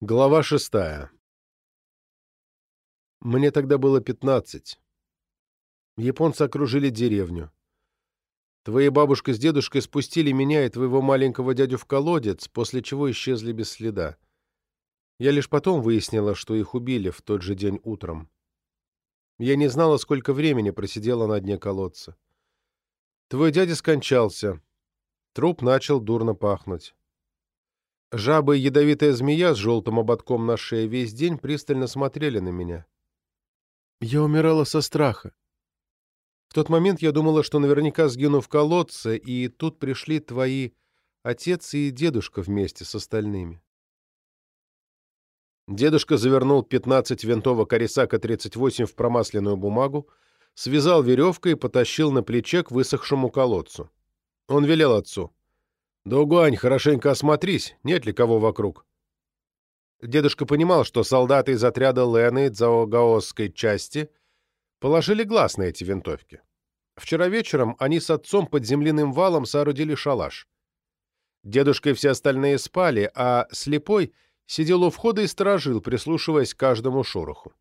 Глава шестая. Мне тогда было пятнадцать. Японцы окружили деревню. Твои бабушка с дедушкой спустили меня и твоего маленького дядю в колодец, после чего исчезли без следа. Я лишь потом выяснила, что их убили в тот же день утром. Я не знала, сколько времени просидела на дне колодца. Твой дядя скончался. Труп начал дурно пахнуть. Жаба и ядовитая змея с желтым ободком на шее весь день пристально смотрели на меня. Я умирала со страха. В тот момент я думала, что наверняка сгину в колодце, и тут пришли твои отец и дедушка вместе с остальными. Дедушка завернул 15 винтовок Арисака-38 в промасленную бумагу, связал веревкой и потащил на плече к высохшему колодцу. Он велел отцу. «Дугань, хорошенько осмотрись, нет ли кого вокруг». Дедушка понимал, что солдаты из отряда Лены Дзаогаосской части положили глаз на эти винтовки. Вчера вечером они с отцом под земляным валом соорудили шалаш. Дедушка и все остальные спали, а слепой сидел у входа и сторожил, прислушиваясь к каждому шороху.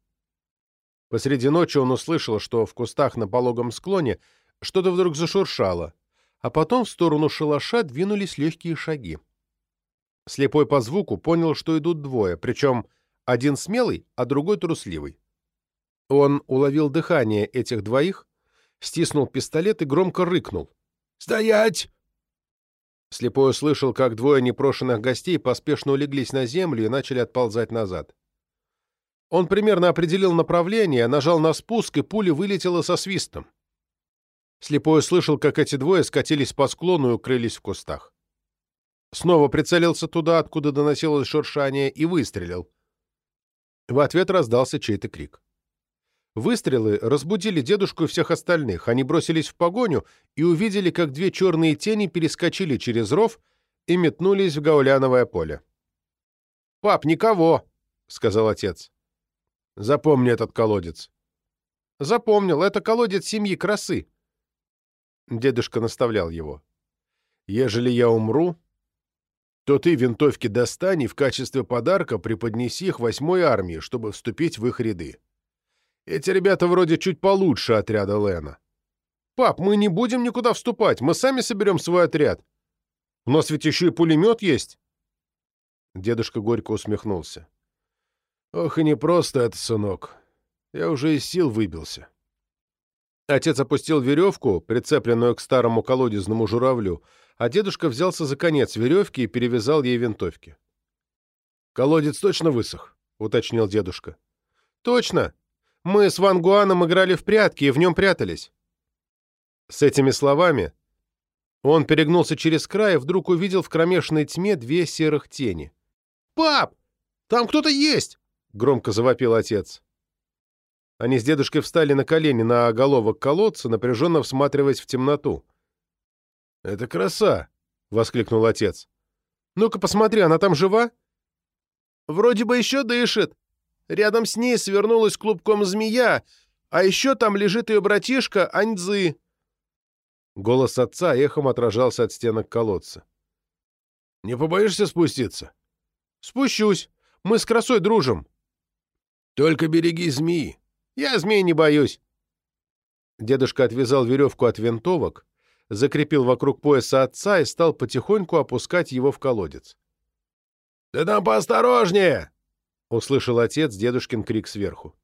Посреди ночи он услышал, что в кустах на пологом склоне что-то вдруг зашуршало — а потом в сторону шалаша двинулись легкие шаги. Слепой по звуку понял, что идут двое, причем один смелый, а другой трусливый. Он уловил дыхание этих двоих, стиснул пистолет и громко рыкнул. «Стоять!» Слепой услышал, как двое непрошенных гостей поспешно улеглись на землю и начали отползать назад. Он примерно определил направление, нажал на спуск, и пуля вылетела со свистом. Слепой услышал, как эти двое скатились по склону и укрылись в кустах. Снова прицелился туда, откуда доносилось шуршание, и выстрелил. В ответ раздался чей-то крик. Выстрелы разбудили дедушку и всех остальных. Они бросились в погоню и увидели, как две черные тени перескочили через ров и метнулись в гауляновое поле. «Пап, никого!» — сказал отец. «Запомни этот колодец». «Запомнил. Это колодец семьи Красы. Дедушка наставлял его. «Ежели я умру, то ты винтовки достань и в качестве подарка преподнеси их восьмой армии, чтобы вступить в их ряды. Эти ребята вроде чуть получше отряда Лена. Пап, мы не будем никуда вступать, мы сами соберем свой отряд. У нас ведь еще и пулемет есть». Дедушка горько усмехнулся. «Ох, и не просто это, сынок. Я уже из сил выбился». Отец опустил веревку, прицепленную к старому колодезному журавлю, а дедушка взялся за конец веревки и перевязал ей винтовки. «Колодец точно высох?» — уточнил дедушка. «Точно! Мы с Ван Гуаном играли в прятки и в нем прятались». С этими словами он перегнулся через край и вдруг увидел в кромешной тьме две серых тени. «Пап! Там кто-то есть!» — громко завопил отец. Они с дедушкой встали на колени на оголовок колодца, напряженно всматриваясь в темноту. «Это краса!» — воскликнул отец. «Ну-ка посмотри, она там жива?» «Вроде бы еще дышит. Рядом с ней свернулась клубком змея, а еще там лежит ее братишка Аньцзы». Голос отца эхом отражался от стенок колодца. «Не побоишься спуститься?» «Спущусь. Мы с красой дружим». «Только береги змеи. Я змей не боюсь. Дедушка отвязал веревку от винтовок, закрепил вокруг пояса отца и стал потихоньку опускать его в колодец. «Да там поосторожнее!» — услышал отец дедушкин крик сверху.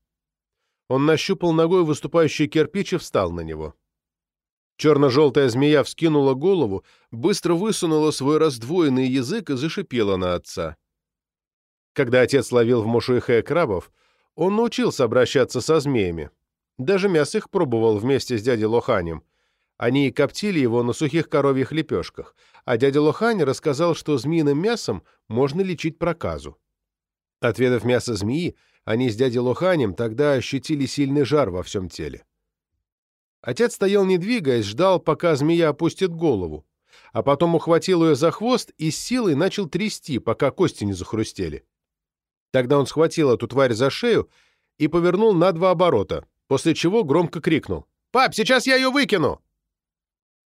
Он нащупал ногой выступающий кирпич и встал на него. Черно-желтая змея вскинула голову, быстро высунула свой раздвоенный язык и зашипела на отца. Когда отец ловил в мушуихе крабов, он научился обращаться со змеями. Даже мясо их пробовал вместе с дядей Лоханем. Они коптили его на сухих коровьих лепешках, а дядя Лохань рассказал, что змеиным мясом можно лечить проказу. Отведав мясо змеи, они с дядей Лоханем тогда ощутили сильный жар во всем теле. Отец стоял не двигаясь, ждал, пока змея опустит голову, а потом ухватил ее за хвост и с силой начал трясти, пока кости не захрустели. Тогда он схватил эту тварь за шею и повернул на два оборота, после чего громко крикнул. «Пап, сейчас я ее выкину!»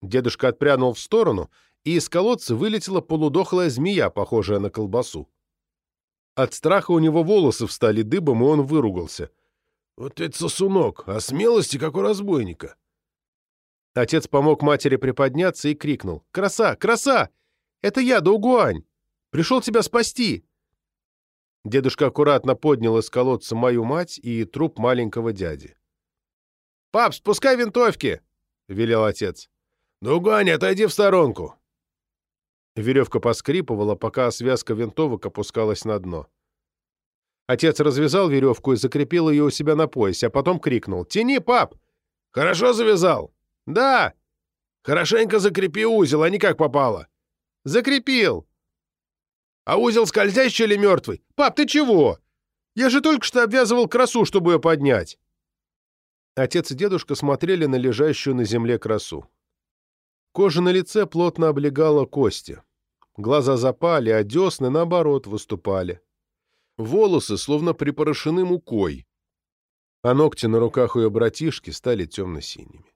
Дедушка отпрянул в сторону, и из колодца вылетела полудохлая змея, похожая на колбасу. От страха у него волосы встали дыбом, и он выругался. «Вот это сосунок, а смелости, как у разбойника!» Отец помог матери приподняться и крикнул. «Краса! Краса! Это я, Даугуань! Пришел тебя спасти!» Дедушка аккуратно поднял из колодца мою мать и труп маленького дяди. «Пап, спускай винтовки!» — велел отец. «Дугань, отойди в сторонку!» Веревка поскрипывала, пока связка винтовок опускалась на дно. Отец развязал веревку и закрепил ее у себя на поясе, а потом крикнул. «Тяни, пап!» «Хорошо завязал?» «Да!» «Хорошенько закрепи узел, а не как попало!» «Закрепил!» «А узел скользящий или мертвый?» «Пап, ты чего? Я же только что обвязывал красу, чтобы ее поднять!» Отец и дедушка смотрели на лежащую на земле красу. Кожа на лице плотно облегала кости. Глаза запали, а десны, наоборот, выступали. Волосы словно припорошены мукой, а ногти на руках ее братишки стали темно-синими.